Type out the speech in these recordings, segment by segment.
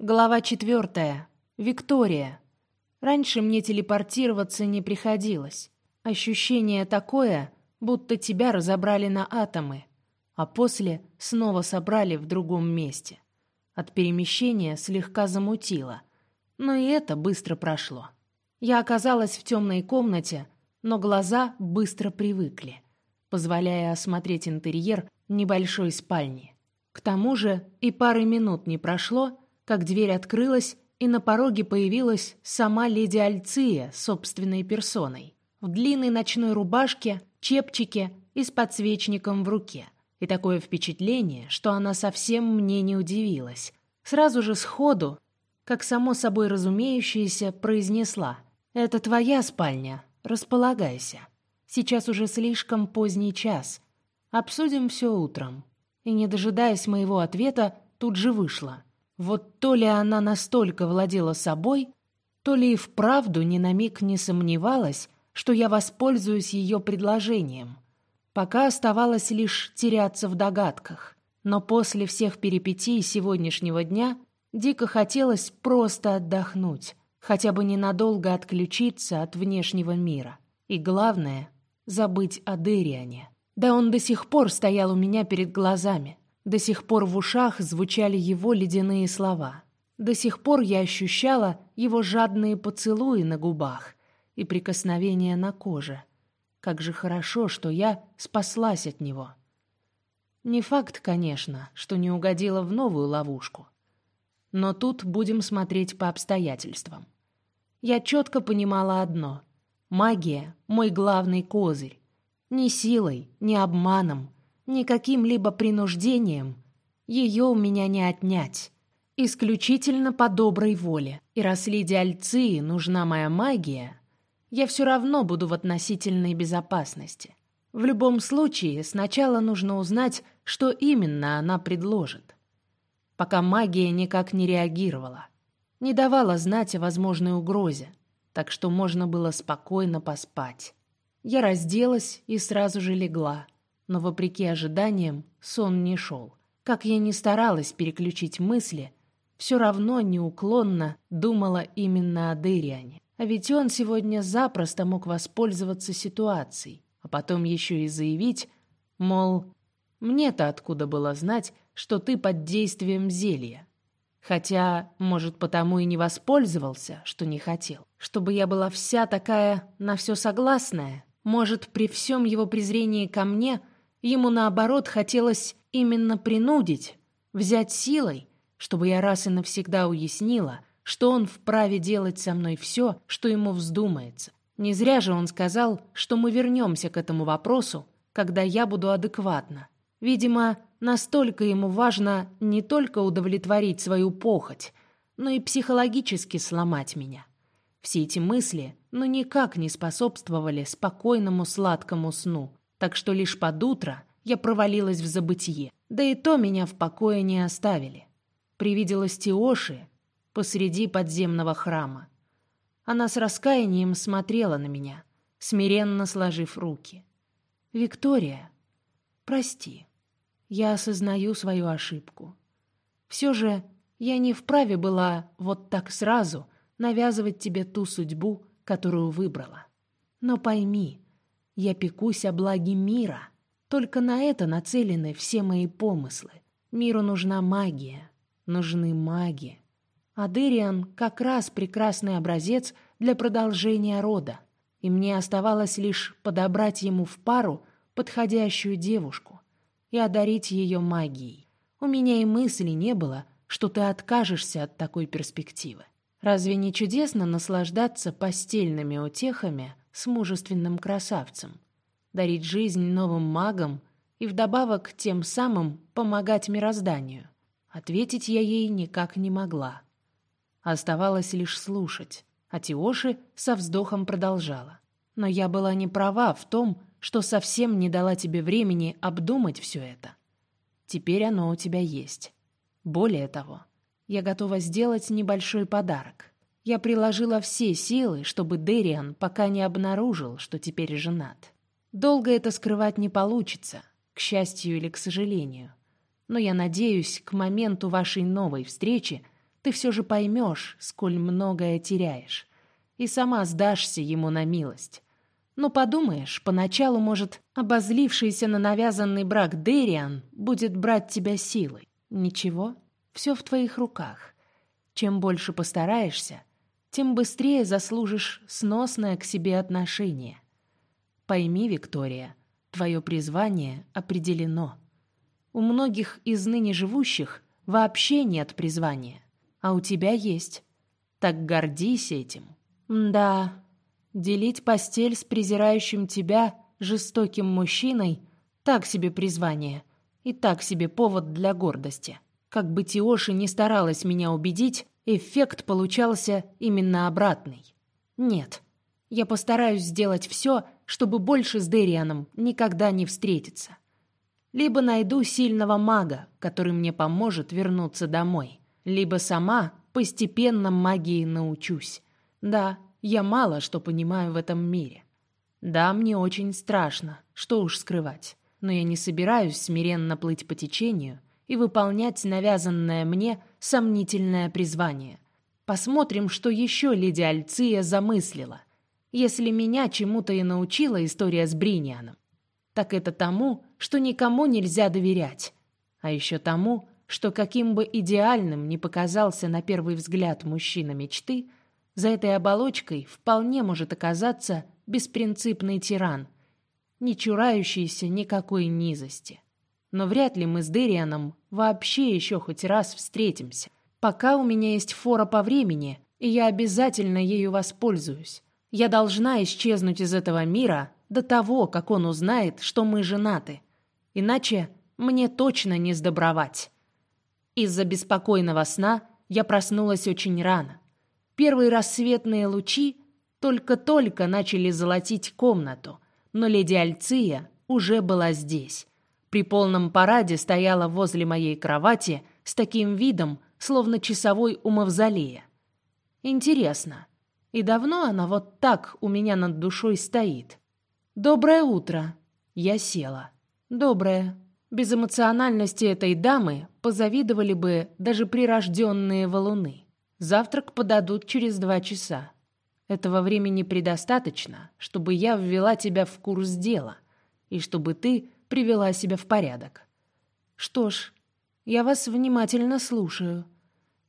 Глава четвертая. Виктория. Раньше мне телепортироваться не приходилось. Ощущение такое, будто тебя разобрали на атомы, а после снова собрали в другом месте. От перемещения слегка замутило, но и это быстро прошло. Я оказалась в темной комнате, но глаза быстро привыкли, позволяя осмотреть интерьер небольшой спальни. К тому же и пары минут не прошло, как дверь открылась, и на пороге появилась сама леди Альция собственной персоной. В длинной ночной рубашке, чепчике и с подсвечником в руке. И такое впечатление, что она совсем мне не удивилась. Сразу же сходу, как само собой разумеющееся, произнесла «Это твоя спальня, располагайся. Сейчас уже слишком поздний час. Обсудим все утром». И, не дожидаясь моего ответа, тут же вышла. Вот то ли она настолько владела собой, то ли и вправду ни на миг не сомневалась, что я воспользуюсь ее предложением. Пока оставалось лишь теряться в догадках. Но после всех перипетий сегодняшнего дня дико хотелось просто отдохнуть, хотя бы ненадолго отключиться от внешнего мира. И главное — забыть о Дериане. Да он до сих пор стоял у меня перед глазами. До сих пор в ушах звучали его ледяные слова. До сих пор я ощущала его жадные поцелуи на губах и прикосновения на коже. Как же хорошо, что я спаслась от него. Не факт, конечно, что не угодила в новую ловушку. Но тут будем смотреть по обстоятельствам. Я четко понимала одно. Магия — мой главный козырь. Ни силой, ни обманом — никаким либо принуждением ее у меня не отнять. Исключительно по доброй воле. И раз леди Альции нужна моя магия, я все равно буду в относительной безопасности. В любом случае, сначала нужно узнать, что именно она предложит. Пока магия никак не реагировала, не давала знать о возможной угрозе, так что можно было спокойно поспать. Я разделась и сразу же легла — но, вопреки ожиданиям, сон не шел. Как я ни старалась переключить мысли, все равно неуклонно думала именно о Дериане. А ведь он сегодня запросто мог воспользоваться ситуацией, а потом еще и заявить, мол, мне-то откуда было знать, что ты под действием зелья. Хотя, может, потому и не воспользовался, что не хотел. Чтобы я была вся такая на все согласная. Может, при всем его презрении ко мне – Ему, наоборот, хотелось именно принудить, взять силой, чтобы я раз и навсегда уяснила, что он вправе делать со мной все, что ему вздумается. Не зря же он сказал, что мы вернемся к этому вопросу, когда я буду адекватна. Видимо, настолько ему важно не только удовлетворить свою похоть, но и психологически сломать меня. Все эти мысли, ну никак не способствовали спокойному сладкому сну, так что лишь под утро я провалилась в забытье. Да и то меня в покое не оставили. Привиделась Тиоши посреди подземного храма. Она с раскаянием смотрела на меня, смиренно сложив руки. «Виктория, прости, я осознаю свою ошибку. Все же я не вправе была вот так сразу навязывать тебе ту судьбу, которую выбрала. Но пойми, я пекусь о благе мира. Только на это нацелены все мои помыслы. Миру нужна магия. Нужны маги. Адыриан как раз прекрасный образец для продолжения рода. И мне оставалось лишь подобрать ему в пару подходящую девушку и одарить ее магией. У меня и мысли не было, что ты откажешься от такой перспективы. Разве не чудесно наслаждаться постельными утехами с мужественным красавцем, дарить жизнь новым магам и вдобавок тем самым помогать мирозданию. Ответить я ей никак не могла. Оставалось лишь слушать, а Тиоши со вздохом продолжала. Но я была не права в том, что совсем не дала тебе времени обдумать все это. Теперь оно у тебя есть. Более того, я готова сделать небольшой подарок. Я приложила все силы, чтобы Дериан пока не обнаружил, что теперь женат. Долго это скрывать не получится, к счастью или к сожалению. Но я надеюсь, к моменту вашей новой встречи ты все же поймешь, сколь многое теряешь, и сама сдашься ему на милость. Но подумаешь, поначалу, может, обозлившийся на навязанный брак Дериан будет брать тебя силой. Ничего, все в твоих руках. Чем больше постараешься, тем быстрее заслужишь сносное к себе отношение. Пойми, Виктория, твое призвание определено. У многих из ныне живущих вообще нет призвания, а у тебя есть. Так гордись этим. Да, делить постель с презирающим тебя жестоким мужчиной — так себе призвание и так себе повод для гордости. Как бы Тиоши не старалась меня убедить, эффект получался именно обратный. Нет, я постараюсь сделать все, чтобы больше с Дерианом никогда не встретиться. Либо найду сильного мага, который мне поможет вернуться домой, либо сама постепенно магии научусь. Да, я мало что понимаю в этом мире. Да, мне очень страшно, что уж скрывать, но я не собираюсь смиренно плыть по течению и выполнять навязанное мне сомнительное призвание. Посмотрим, что еще леди Альция замыслила. Если меня чему-то и научила история с Бринианом, так это тому, что никому нельзя доверять, а еще тому, что каким бы идеальным ни показался на первый взгляд мужчина мечты, за этой оболочкой вполне может оказаться беспринципный тиран, не чурающийся никакой низости. Но вряд ли мы с Дерианом вообще еще хоть раз встретимся. Пока у меня есть фора по времени, и я обязательно ею воспользуюсь. Я должна исчезнуть из этого мира до того, как он узнает, что мы женаты. Иначе мне точно не сдобровать. Из-за беспокойного сна я проснулась очень рано. Первые рассветные лучи только-только начали золотить комнату, но леди Альция уже была здесь. При полном параде стояла возле моей кровати с таким видом, словно часовой у мавзолея. Интересно, и давно она вот так у меня над душой стоит? «Доброе утро!» Я села. «Доброе!» Без эмоциональности этой дамы позавидовали бы даже прирожденные валуны. Завтрак подадут через два часа. Этого времени предостаточно, чтобы я ввела тебя в курс дела и чтобы ты привела себя в порядок. Что ж, я вас внимательно слушаю.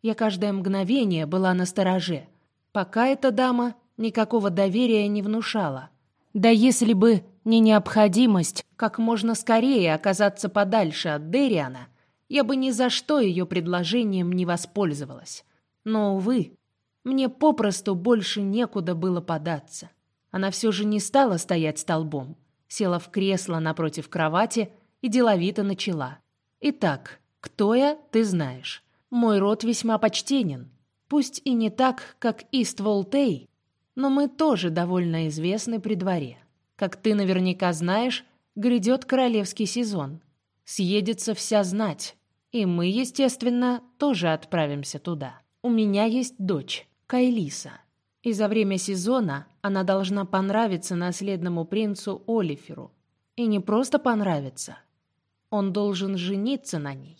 Я каждое мгновение была на стороже, пока эта дама никакого доверия не внушала. Да если бы не необходимость как можно скорее оказаться подальше от Дериана, я бы ни за что ее предложением не воспользовалась. Но, увы, мне попросту больше некуда было податься. Она все же не стала стоять столбом, села в кресло напротив кровати и деловито начала. «Итак, кто я, ты знаешь. Мой род весьма почтенен. Пусть и не так, как Ист-Волтей, но мы тоже довольно известны при дворе. Как ты наверняка знаешь, грядет королевский сезон. Съедется вся знать, и мы, естественно, тоже отправимся туда. У меня есть дочь, Кайлиса. И за время сезона она должна понравиться наследному принцу Олиферу. И не просто понравиться. Он должен жениться на ней.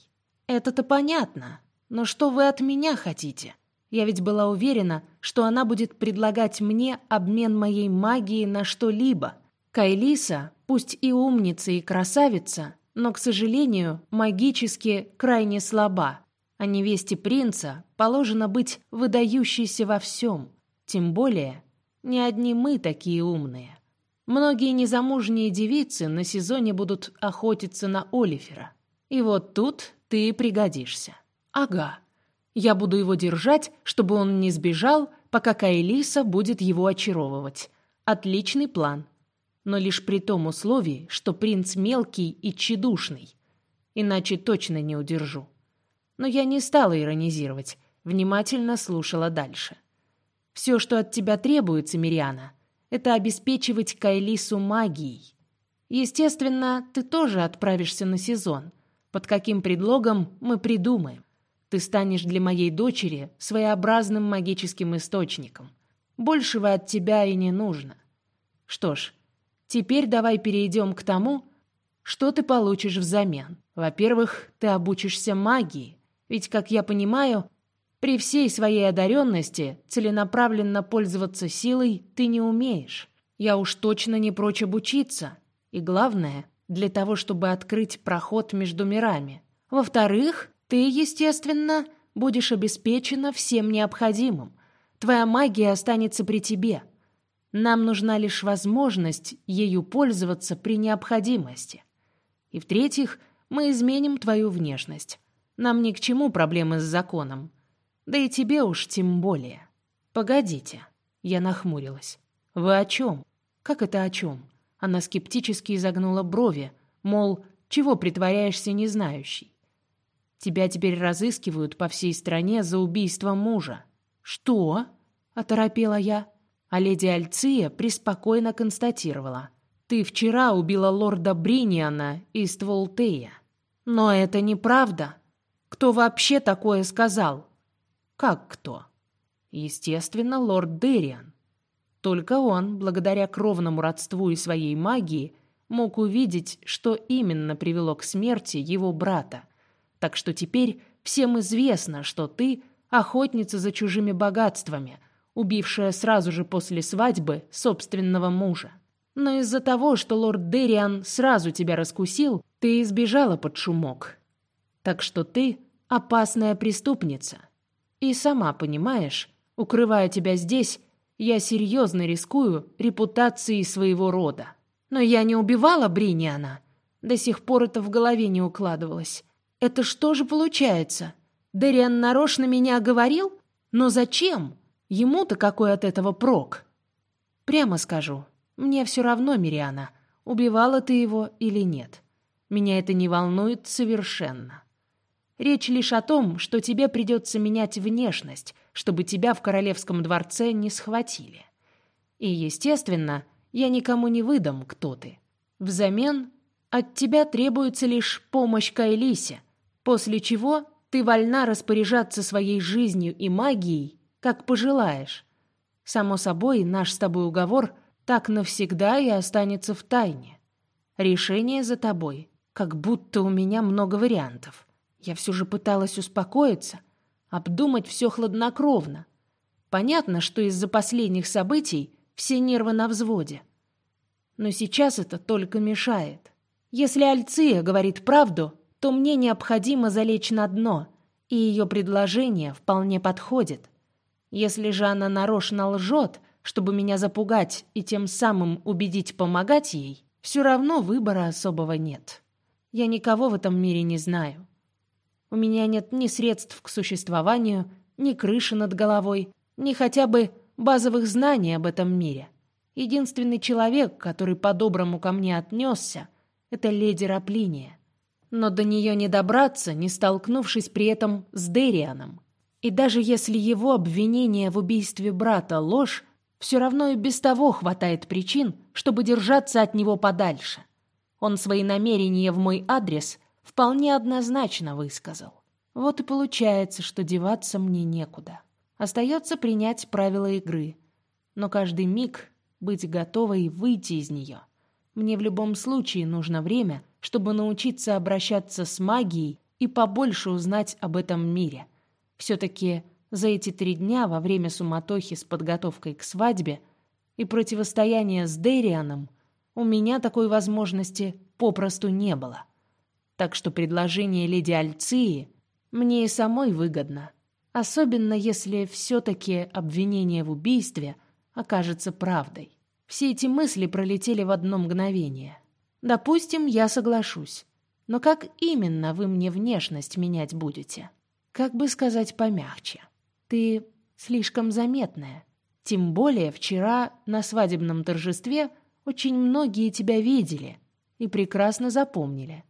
Это-то понятно. Но что вы от меня хотите? Я ведь была уверена, что она будет предлагать мне обмен моей магией на что-либо. Кайлиса, пусть и умница и красавица, но, к сожалению, магически крайне слаба а невесте принца положено быть выдающейся во всем. Тем более, не одни мы такие умные. Многие незамужние девицы на сезоне будут охотиться на Олифера. И вот тут ты пригодишься. Ага. Я буду его держать, чтобы он не сбежал, пока Кайлиса будет его очаровывать. Отличный план. Но лишь при том условии, что принц мелкий и тщедушный. Иначе точно не удержу но я не стала иронизировать, внимательно слушала дальше. «Все, что от тебя требуется, Мириана, это обеспечивать Кайлису магией. Естественно, ты тоже отправишься на сезон. Под каким предлогом мы придумаем. Ты станешь для моей дочери своеобразным магическим источником. Большего от тебя и не нужно. Что ж, теперь давай перейдем к тому, что ты получишь взамен. Во-первых, ты обучишься магии, ведь, как я понимаю, При всей своей одаренности целенаправленно пользоваться силой ты не умеешь. Я уж точно не прочь обучиться. И главное, для того, чтобы открыть проход между мирами. Во-вторых, ты, естественно, будешь обеспечена всем необходимым. Твоя магия останется при тебе. Нам нужна лишь возможность ею пользоваться при необходимости. И в-третьих, мы изменим твою внешность. Нам ни к чему проблемы с законом. Да и тебе уж тем более. Погодите. Я нахмурилась. Вы о чем? Как это о чем? Она скептически изогнула брови, мол, чего притворяешься незнающий? Тебя теперь разыскивают по всей стране за убийство мужа. Что? оторопела я. А леди Альция преспокойно констатировала: ты вчера убила лорда Бриниана из Тволтея. Но это неправда. Кто вообще такое сказал? Как кто? Естественно, лорд Дериан. Только он, благодаря кровному родству и своей магии, мог увидеть, что именно привело к смерти его брата. Так что теперь всем известно, что ты охотница за чужими богатствами, убившая сразу же после свадьбы собственного мужа. Но из-за того, что лорд Дериан сразу тебя раскусил, ты избежала под шумок. Так что ты опасная преступница. И сама понимаешь, укрывая тебя здесь, я серьезно рискую репутацией своего рода. Но я не убивала Бриниана. До сих пор это в голове не укладывалось. Это что же получается? Дериан нарочно меня оговорил? Но зачем? Ему-то какой от этого прок? Прямо скажу, мне все равно, Мириана, убивала ты его или нет. Меня это не волнует совершенно. Речь лишь о том, что тебе придется менять внешность, чтобы тебя в королевском дворце не схватили. И, естественно, я никому не выдам, кто ты. Взамен от тебя требуется лишь помощь Кайлисе, после чего ты вольна распоряжаться своей жизнью и магией, как пожелаешь. Само собой, наш с тобой уговор так навсегда и останется в тайне. Решение за тобой, как будто у меня много вариантов. Я все же пыталась успокоиться, обдумать все хладнокровно. Понятно, что из-за последних событий все нервы на взводе. Но сейчас это только мешает. Если Альция говорит правду, то мне необходимо залечь на дно, и ее предложение вполне подходит. Если же она нарочно лжет, чтобы меня запугать и тем самым убедить помогать ей, все равно выбора особого нет. Я никого в этом мире не знаю. У меня нет ни средств к существованию, ни крыши над головой, ни хотя бы базовых знаний об этом мире. Единственный человек, который по-доброму ко мне отнесся, это леди Раплиния. Но до нее не добраться, не столкнувшись при этом с Дерианом. И даже если его обвинение в убийстве брата ложь, все равно и без того хватает причин, чтобы держаться от него подальше. Он свои намерения в мой адрес вполне однозначно высказал. Вот и получается, что деваться мне некуда. Остается принять правила игры, но каждый миг быть готовой выйти из нее. Мне в любом случае нужно время, чтобы научиться обращаться с магией и побольше узнать об этом мире. Все-таки за эти три дня во время суматохи с подготовкой к свадьбе и противостояния с Дерианом у меня такой возможности попросту не было так что предложение леди Альции мне и самой выгодно, особенно если все-таки обвинение в убийстве окажется правдой. Все эти мысли пролетели в одно мгновение. Допустим, я соглашусь. Но как именно вы мне внешность менять будете? Как бы сказать помягче? Ты слишком заметная. Тем более вчера на свадебном торжестве очень многие тебя видели и прекрасно запомнили.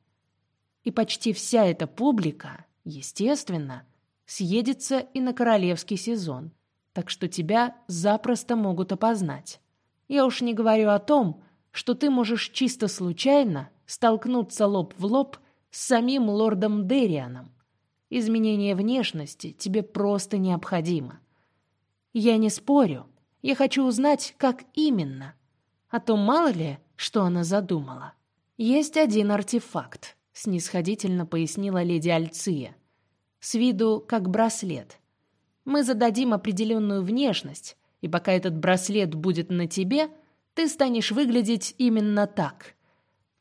И почти вся эта публика, естественно, съедется и на королевский сезон, так что тебя запросто могут опознать. Я уж не говорю о том, что ты можешь чисто случайно столкнуться лоб в лоб с самим лордом Дерианом. Изменение внешности тебе просто необходимо. Я не спорю. Я хочу узнать, как именно. А то мало ли, что она задумала. Есть один артефакт, снисходительно пояснила леди Альция. С виду как браслет. Мы зададим определенную внешность, и пока этот браслет будет на тебе, ты станешь выглядеть именно так.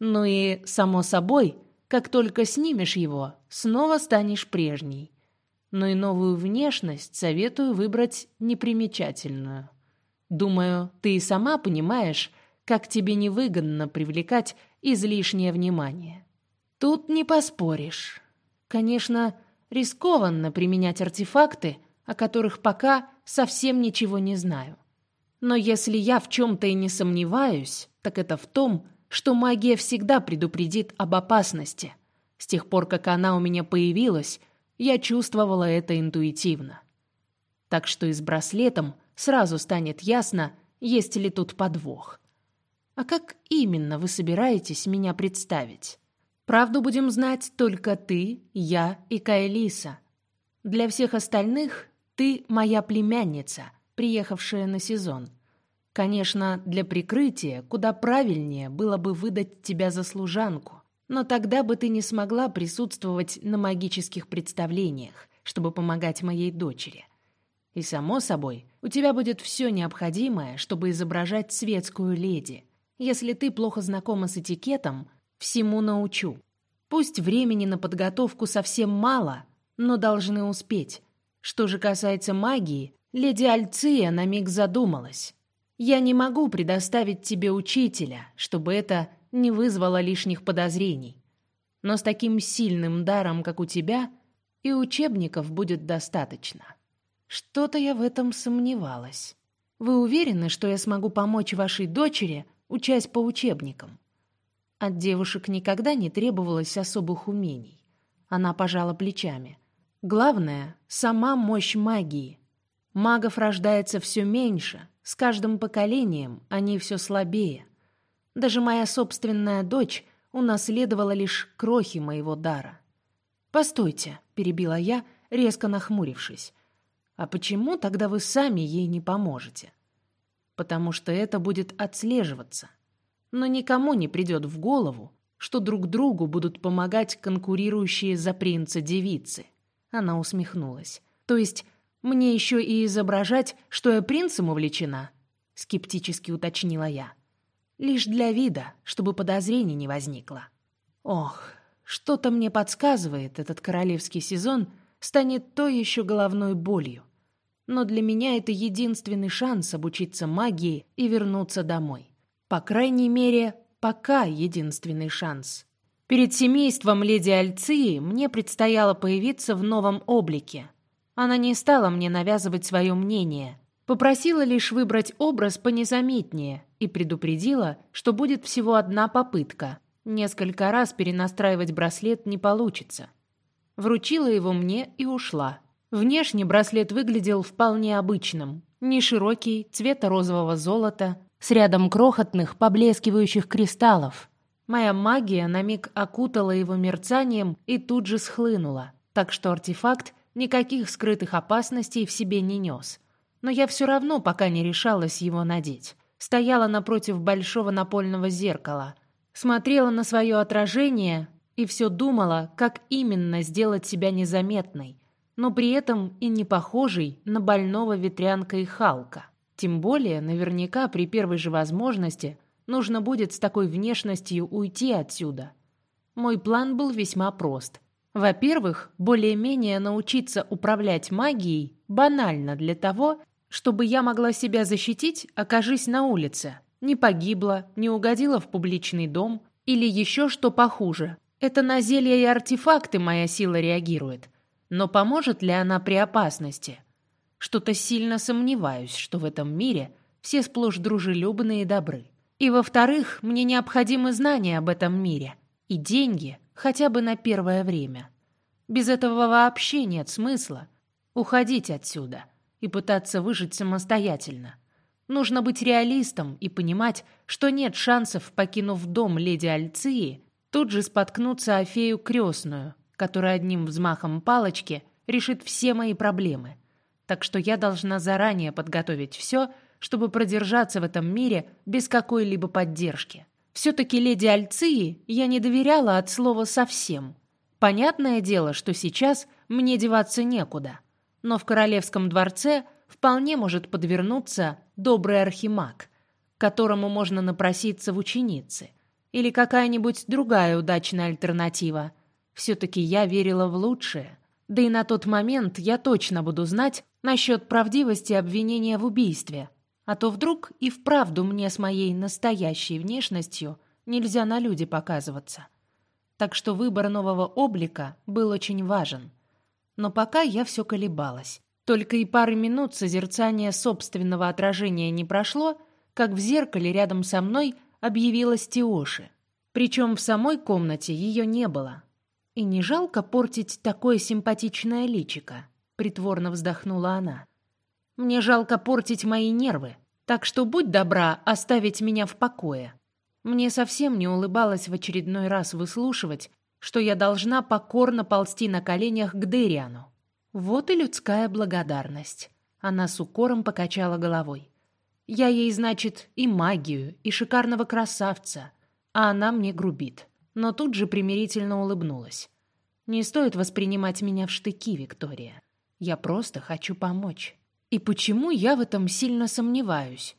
Ну и, само собой, как только снимешь его, снова станешь прежней. Но и новую внешность советую выбрать непримечательную. Думаю, ты и сама понимаешь, как тебе невыгодно привлекать излишнее внимание. Тут не поспоришь. Конечно, рискованно применять артефакты, о которых пока совсем ничего не знаю. Но если я в чем-то и не сомневаюсь, так это в том, что магия всегда предупредит об опасности. С тех пор, как она у меня появилась, я чувствовала это интуитивно. Так что и с браслетом сразу станет ясно, есть ли тут подвох. А как именно вы собираетесь меня представить? Правду будем знать только ты, я и Кайлиса. Для всех остальных ты моя племянница, приехавшая на сезон. Конечно, для прикрытия куда правильнее было бы выдать тебя за служанку, но тогда бы ты не смогла присутствовать на магических представлениях, чтобы помогать моей дочери. И само собой, у тебя будет все необходимое, чтобы изображать светскую леди. Если ты плохо знакома с этикетом, Всему научу. Пусть времени на подготовку совсем мало, но должны успеть. Что же касается магии, леди Альция на миг задумалась. Я не могу предоставить тебе учителя, чтобы это не вызвало лишних подозрений. Но с таким сильным даром, как у тебя, и учебников будет достаточно. Что-то я в этом сомневалась. Вы уверены, что я смогу помочь вашей дочери, учась по учебникам? От девушек никогда не требовалось особых умений. Она пожала плечами. Главное — сама мощь магии. Магов рождается все меньше, с каждым поколением они все слабее. Даже моя собственная дочь унаследовала лишь крохи моего дара. «Постойте», — перебила я, резко нахмурившись. «А почему тогда вы сами ей не поможете?» «Потому что это будет отслеживаться. Но никому не придет в голову, что друг другу будут помогать конкурирующие за принца девицы. Она усмехнулась. То есть мне еще и изображать, что я принцем увлечена? Скептически уточнила я. Лишь для вида, чтобы подозрений не возникло. Ох, что-то мне подсказывает, этот королевский сезон станет то еще головной болью. Но для меня это единственный шанс обучиться магии и вернуться домой. По крайней мере, пока единственный шанс. Перед семейством леди Альции мне предстояло появиться в новом облике. Она не стала мне навязывать свое мнение, попросила лишь выбрать образ понезаметнее и предупредила, что будет всего одна попытка. Несколько раз перенастраивать браслет не получится. Вручила его мне и ушла. Внешне браслет выглядел вполне обычным. Не широкий, цвета розового золота, с рядом крохотных, поблескивающих кристаллов. Моя магия на миг окутала его мерцанием и тут же схлынула, так что артефакт никаких скрытых опасностей в себе не нес. Но я все равно пока не решалась его надеть. Стояла напротив большого напольного зеркала, смотрела на свое отражение и все думала, как именно сделать себя незаметной, но при этом и не похожей на больного ветрянка и Халка. Тем более, наверняка при первой же возможности нужно будет с такой внешностью уйти отсюда. Мой план был весьма прост. Во-первых, более-менее научиться управлять магией банально для того, чтобы я могла себя защитить, окажись на улице. Не погибла, не угодила в публичный дом или еще что похуже. Это на зелья и артефакты моя сила реагирует. Но поможет ли она при опасности? Что-то сильно сомневаюсь, что в этом мире все сплошь дружелюбные и добры. И во-вторых, мне необходимы знания об этом мире и деньги хотя бы на первое время. Без этого вообще нет смысла уходить отсюда и пытаться выжить самостоятельно. Нужно быть реалистом и понимать, что нет шансов, покинув дом леди Альции, тут же споткнуться о фею крестную, которая одним взмахом палочки решит все мои проблемы – так что я должна заранее подготовить все, чтобы продержаться в этом мире без какой-либо поддержки. Все-таки леди Альции я не доверяла от слова совсем. Понятное дело, что сейчас мне деваться некуда. Но в королевском дворце вполне может подвернуться добрый архимаг, которому можно напроситься в ученицы, или какая-нибудь другая удачная альтернатива. Все-таки я верила в лучшее. Да и на тот момент я точно буду знать насчет правдивости обвинения в убийстве. А то вдруг и вправду мне с моей настоящей внешностью нельзя на люди показываться. Так что выбор нового облика был очень важен. Но пока я все колебалась. Только и пары минут созерцания собственного отражения не прошло, как в зеркале рядом со мной объявилась Тиоши. Причем в самой комнате ее не было. И не жалко портить такое симпатичное личико, притворно вздохнула она. Мне жалко портить мои нервы, так что будь добра оставить меня в покое. Мне совсем не улыбалось в очередной раз выслушивать, что я должна покорно ползти на коленях к Дериану. Вот и людская благодарность. Она с укором покачала головой. Я ей, значит, и магию, и шикарного красавца, а она мне грубит. Но тут же примирительно улыбнулась. Не стоит воспринимать меня в штыки, Виктория. Я просто хочу помочь. И почему я в этом сильно сомневаюсь?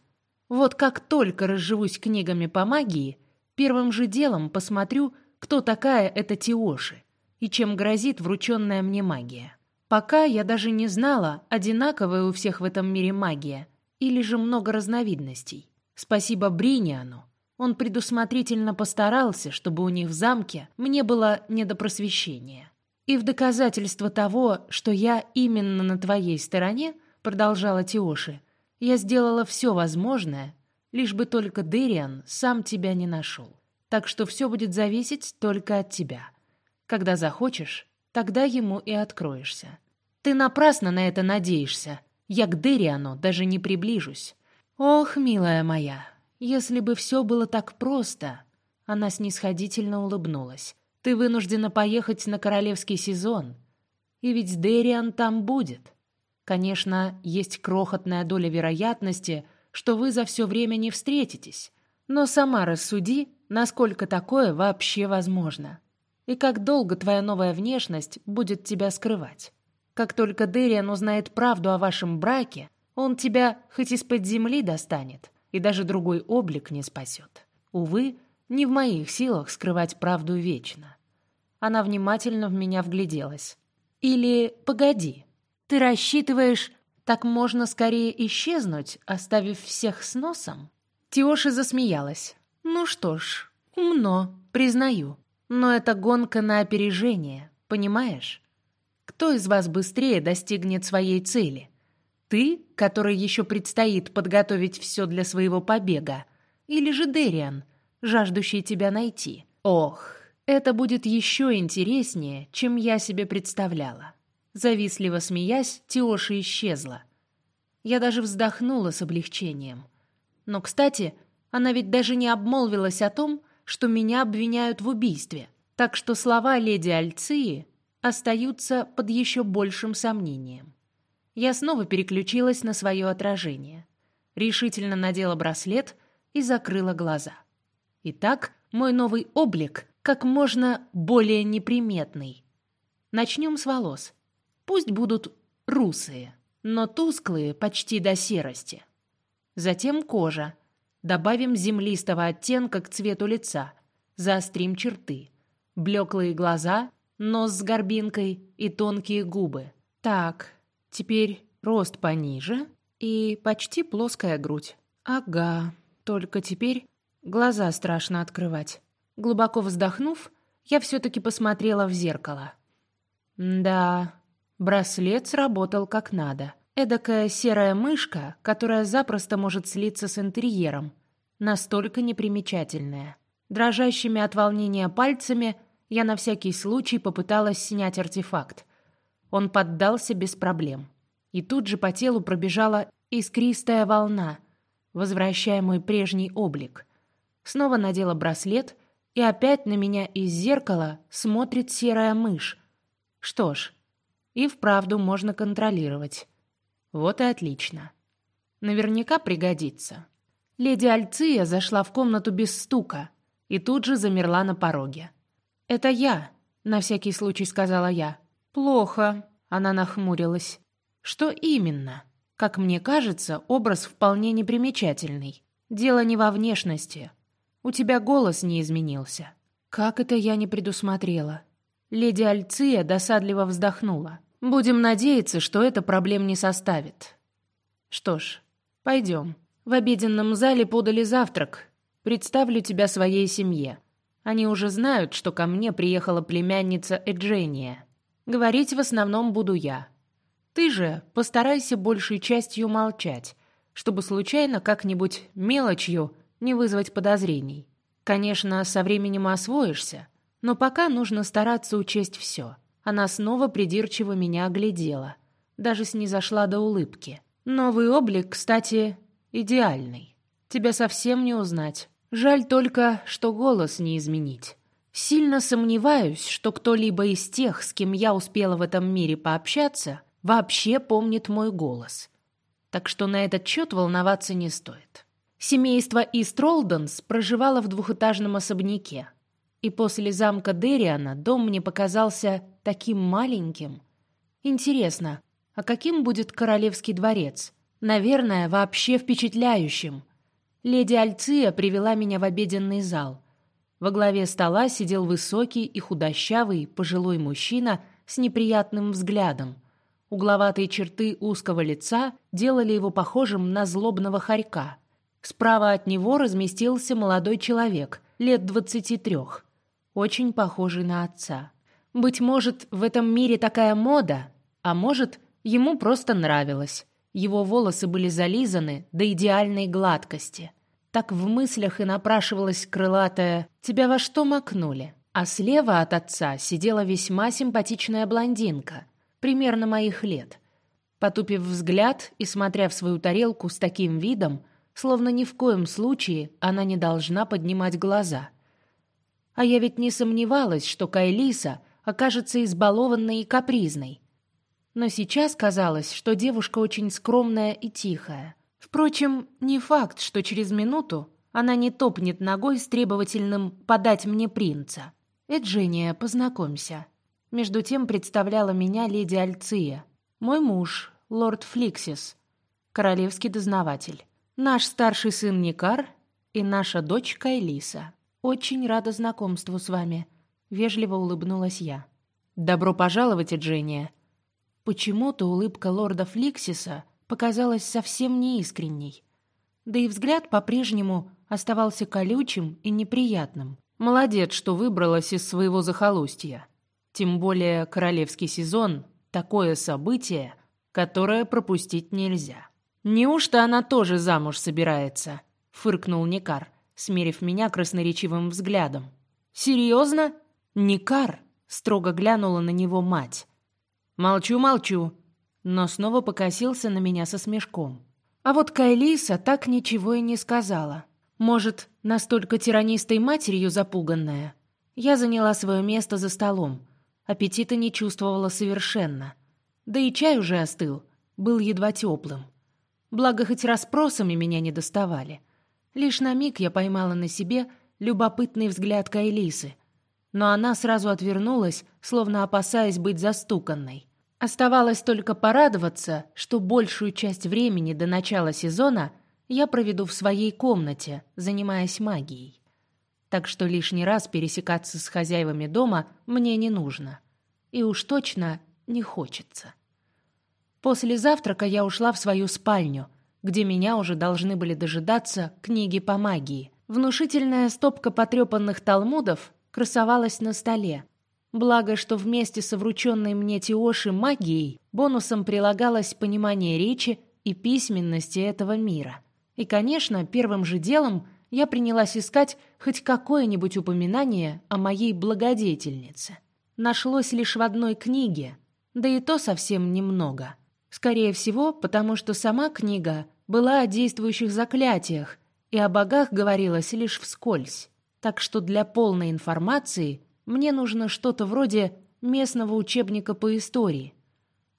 Вот как только разживусь книгами по магии, первым же делом посмотрю, кто такая эта Тиоши и чем грозит врученная мне магия. Пока я даже не знала, одинаковая у всех в этом мире магия или же много разновидностей. Спасибо Бриниану. Он предусмотрительно постарался, чтобы у них в замке мне было не до просвещения. И в доказательство того, что я именно на твоей стороне, продолжала Тиоши, я сделала все возможное, лишь бы только Дериан сам тебя не нашел. Так что все будет зависеть только от тебя. Когда захочешь, Тогда ему и откроешься. Ты напрасно на это надеешься. Я к Дериану даже не приближусь. Ох, милая моя, если бы все было так просто. Она снисходительно улыбнулась. Ты вынуждена поехать на королевский сезон. И ведь Дериан там будет. Конечно, есть крохотная доля вероятности, что вы за все время не встретитесь. Но сама рассуди, насколько такое вообще возможно. И как долго твоя новая внешность будет тебя скрывать? Как только Дэриан узнает правду о вашем браке, он тебя хоть из-под земли достанет, и даже другой облик не спасет. Увы, не в моих силах скрывать правду вечно. Она внимательно в меня вгляделась. Или, погоди, ты рассчитываешь, так можно скорее исчезнуть, оставив всех с носом? Тиоши засмеялась. Ну что ж, умно, признаю. Но это гонка на опережение, понимаешь? Кто из вас быстрее достигнет своей цели? Ты, который еще предстоит подготовить все для своего побега, или же Дериан, жаждущий тебя найти? Ох, это будет еще интереснее, чем я себе представляла. Завистливо смеясь, Тиоша исчезла. Я даже вздохнула с облегчением. Но, кстати, она ведь даже не обмолвилась о том, что меня обвиняют в убийстве, так что слова леди Альции остаются под еще большим сомнением. Я снова переключилась на свое отражение, решительно надела браслет и закрыла глаза. Итак, мой новый облик как можно более неприметный. Начнем с волос. Пусть будут русые, но тусклые почти до серости. Затем кожа, Добавим землистого оттенка к цвету лица. Заострим черты. Блеклые глаза, нос с горбинкой и тонкие губы. Так, теперь рост пониже и почти плоская грудь. Ага, только теперь глаза страшно открывать. Глубоко вздохнув, я все-таки посмотрела в зеркало. Да, браслет сработал как надо. Эдакая серая мышка, которая запросто может слиться с интерьером. Настолько непримечательная. Дрожащими от волнения пальцами я на всякий случай попыталась снять артефакт. Он поддался без проблем. И тут же по телу пробежала искристая волна, возвращая мой прежний облик. Снова надела браслет, и опять на меня из зеркала смотрит серая мышь. Что ж, и вправду можно контролировать. Вот и отлично. Наверняка пригодится. Леди Альция зашла в комнату без стука и тут же замерла на пороге. «Это я», — на всякий случай сказала я. «Плохо», — она нахмурилась. Что именно? Как мне кажется, образ вполне непримечательный. Дело не во внешности. У тебя голос не изменился. Как это я не предусмотрела? Леди Альция досадливо вздохнула. Будем надеяться, что это проблем не составит. Что ж, пойдем. В обеденном зале подали завтрак. Представлю тебя своей семье. Они уже знают, что ко мне приехала племянница Эджения. Говорить в основном буду я. Ты же постарайся большей частью молчать, чтобы случайно как-нибудь мелочью не вызвать подозрений. Конечно, со временем освоишься, но пока нужно стараться учесть все. Она снова придирчиво меня оглядела, даже снизошла до улыбки. Новый облик, кстати, идеальный. Тебя совсем не узнать. Жаль только, что голос не изменить. Сильно сомневаюсь, что кто-либо из тех, с кем я успела в этом мире пообщаться, вообще помнит мой голос. Так что на этот счет волноваться не стоит. Семейство Истролденс проживало в двухэтажном особняке. И после замка Дериана дом мне показался таким маленьким. Интересно, а каким будет королевский дворец? Наверное, вообще впечатляющим. Леди Альция привела меня в обеденный зал. Во главе стола сидел высокий и худощавый пожилой мужчина с неприятным взглядом. Угловатые черты узкого лица делали его похожим на злобного хорька. Справа от него разместился молодой человек, лет двадцати трех, очень похожий на отца. Быть может, в этом мире такая мода, а может, ему просто нравилось. Его волосы были зализаны до идеальной гладкости. Так в мыслях и напрашивалась крылатая «Тебя во что макнули?». А слева от отца сидела весьма симпатичная блондинка, примерно моих лет. Потупив взгляд и смотря в свою тарелку с таким видом, словно ни в коем случае она не должна поднимать глаза. А я ведь не сомневалась, что Кайлиса окажется избалованной и капризной. Но сейчас казалось, что девушка очень скромная и тихая. Впрочем, не факт, что через минуту она не топнет ногой с требовательным «подать мне принца». «Эджения, познакомься». Между тем представляла меня леди Альция. Мой муж, лорд Фликсис, королевский дознаватель. Наш старший сын Никар и наша дочь Кайлиса. Очень рада знакомству с вами. Вежливо улыбнулась я. Добро пожаловать, Эджения. Почему-то улыбка лорда Фликсиса показалась совсем неискренней. Да и взгляд по-прежнему оставался колючим и неприятным. Молодец, что выбралась из своего захолустья. Тем более королевский сезон — такое событие, которое пропустить нельзя. «Неужто она тоже замуж собирается?» — фыркнул Никар, смерив меня красноречивым взглядом. «Серьезно?» «Никар!» — строго глянула на него мать. «Молчу, молчу», но снова покосился на меня со смешком. А вот Кайлиса так ничего и не сказала. Может, настолько тиранистой матерью запуганная? Я заняла свое место за столом. Аппетита не чувствовала совершенно. Да и чай уже остыл, был едва теплым. Благо, хоть расспросами меня не доставали. Лишь на миг я поймала на себе любопытный взгляд Кайлисы. Но она сразу отвернулась, словно опасаясь быть застуканной. Оставалось только порадоваться, что большую часть времени до начала сезона я проведу в своей комнате, занимаясь магией. Так что лишний раз пересекаться с хозяевами дома мне не нужно. И уж точно не хочется. После завтрака я ушла в свою спальню, где меня уже должны были дожидаться книги по магии. Внушительная стопка потрепанных талмудов красовалась на столе, Благо, что вместе со врученной мне Тиоши магией бонусом прилагалось понимание речи и письменности этого мира. И, конечно, первым же делом я принялась искать хоть какое-нибудь упоминание о моей благодетельнице. Нашлось лишь в одной книге, да и то совсем немного. Скорее всего, потому что сама книга была о действующих заклятиях, и о богах говорилось лишь вскользь. Так что для полной информации мне нужно что-то вроде местного учебника по истории.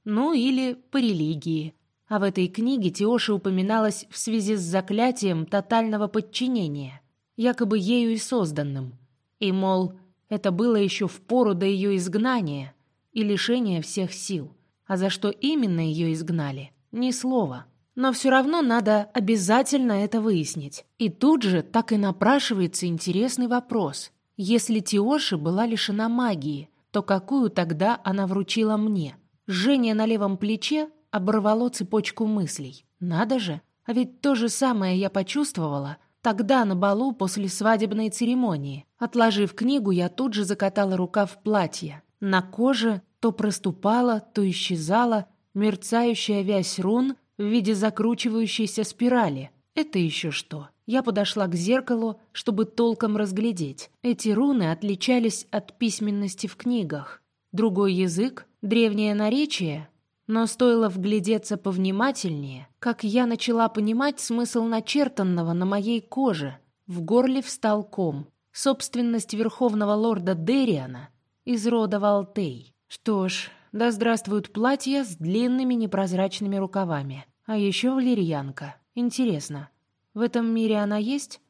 Ну или по религии. А в этой книге Тиоша упоминалась в связи с заклятием тотального подчинения, якобы ею и созданным. И, мол, это было еще в пору до ее изгнания и лишения всех сил. А за что именно ее изгнали? Ни слова. Но все равно надо обязательно это выяснить. И тут же так и напрашивается интересный вопрос. Если Тиоши была лишена магии, то какую тогда она вручила мне? Жжение на левом плече оборвало цепочку мыслей. Надо же, а ведь то же самое я почувствовала тогда на балу после свадебной церемонии. Отложив книгу, я тут же закатала рукав платья. На коже то проступала, то исчезала мерцающая вязь рун в виде закручивающейся спирали. Это еще что? Я подошла к зеркалу, чтобы толком разглядеть. Эти руны отличались от письменности в книгах. Другой язык, древнее наречие, но стоило вглядеться повнимательнее, как я начала понимать смысл начертанного на моей коже. В горле встал ком. Собственность верховного лорда Дериана из рода Валтей. Что ж, да здравствуют платья с длинными непрозрачными рукавами. А еще валерьянка. Интересно, в этом мире она есть?